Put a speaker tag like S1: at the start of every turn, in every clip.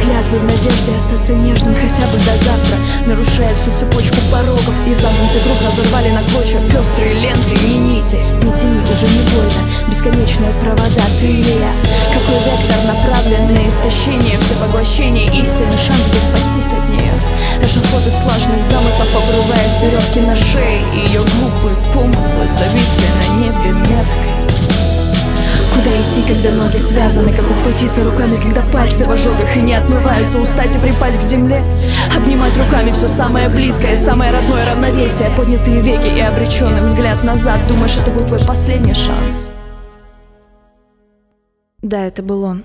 S1: клятвы в надежде остаться нежным хотя бы до завтра Нарушая всю цепочку порогов И замкнутый круг разорвали на клочья Пестрые ленты и нити. Не тяни, уже не больно. Бесконечные провода, ты или я Какой вектор направлен на истощение Всепоглощение истины, шанс бы спастись от нее. Эшафот из слаженных замыслов обрывает веревки на шее ее глупые помыслы зависли на небе Куда идти, когда ноги связаны? Как ухватиться руками, когда пальцы в ожогах И не отмываются, устать и припасть к земле Обнимать руками все самое близкое, самое родное равновесие Поднятые веки и обреченный взгляд назад Думаешь, это был твой последний шанс? Да, это был он.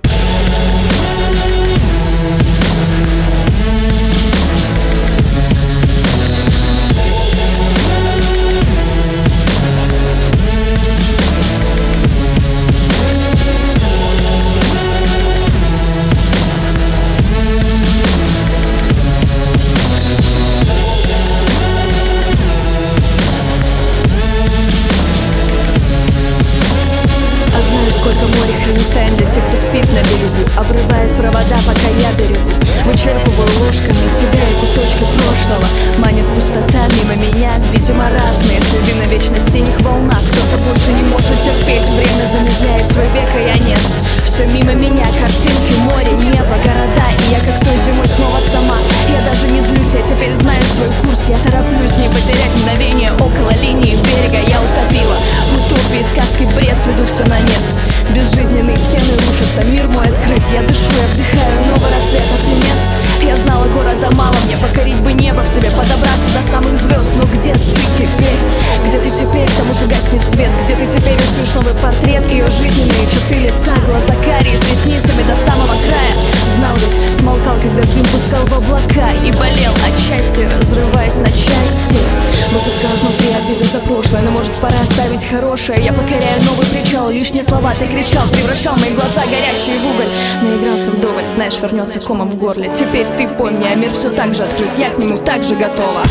S1: Спит на берегу Обрывает провода, пока я берегу. Вычерпываю ложками тебя и кусочки прошлого. Манит пустота мимо меня Видимо, разные следы на вечно синих волнах. Кто-то больше не может терпеть Время замедляет свой бег, а я нет. Все мимо меня, картинки, море, небо, города И я как той зимой снова сама. Я даже не злюсь, я теперь знаю свой курс. Я тороплюсь не потерять мгновение. Около линии берега я утопила. Утопии, сказки, бред, сведу все на нет Безжизненные стены рушатся, мир мой открыт Я дышу, я вдыхаю новый рассвет, а ты нет Я знала, города мало мне Покорить бы небо в тебе, подобраться до самых звезд Но где ты теперь? Где ты теперь? К тому же гаснет свет Где ты теперь рисуешь новый портрет? Ее жизненные черты лица, может пора оставить хорошее? Я покоряю новый причал. Лишние слова ты кричал Превращал мои глаза горящие в уголь. Наигрался вдоволь Знаешь, вернется комом в горле. Теперь ты помни, а мир все так же открыт. Я к нему так же готова